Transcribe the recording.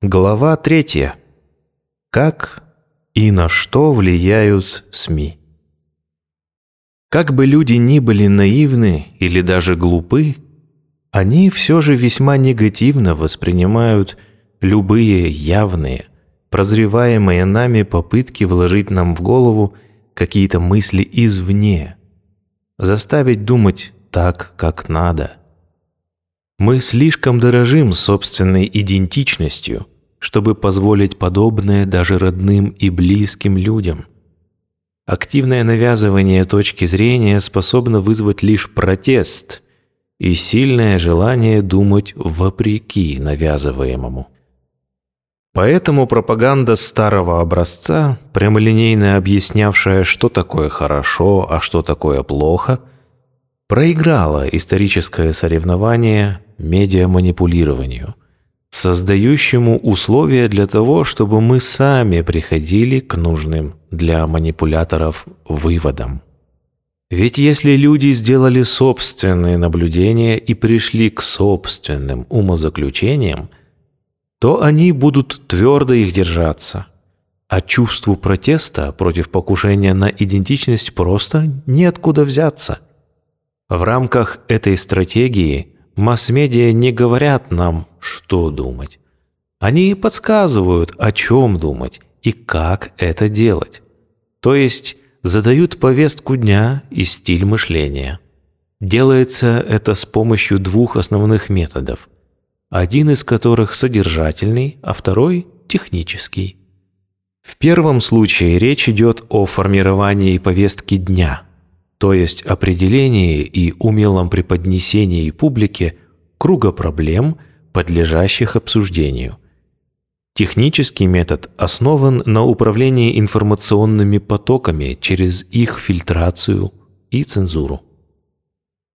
Глава третья. Как и на что влияют СМИ. Как бы люди ни были наивны или даже глупы, они все же весьма негативно воспринимают любые явные, прозреваемые нами попытки вложить нам в голову какие-то мысли извне, заставить думать так, как надо. Мы слишком дорожим собственной идентичностью, чтобы позволить подобное даже родным и близким людям. Активное навязывание точки зрения способно вызвать лишь протест и сильное желание думать вопреки навязываемому. Поэтому пропаганда старого образца, прямолинейно объяснявшая, что такое хорошо, а что такое плохо, проиграла историческое соревнование медиаманипулированию, создающему условия для того, чтобы мы сами приходили к нужным для манипуляторов выводам. Ведь если люди сделали собственные наблюдения и пришли к собственным умозаключениям, то они будут твердо их держаться. А чувству протеста против покушения на идентичность просто неоткуда взяться. В рамках этой стратегии масс-медиа не говорят нам, что думать. Они подсказывают, о чем думать и как это делать. То есть задают повестку дня и стиль мышления. Делается это с помощью двух основных методов – один из которых содержательный, а второй – технический. В первом случае речь идет о формировании повестки дня, то есть определении и умелом преподнесении публике круга проблем, подлежащих обсуждению. Технический метод основан на управлении информационными потоками через их фильтрацию и цензуру.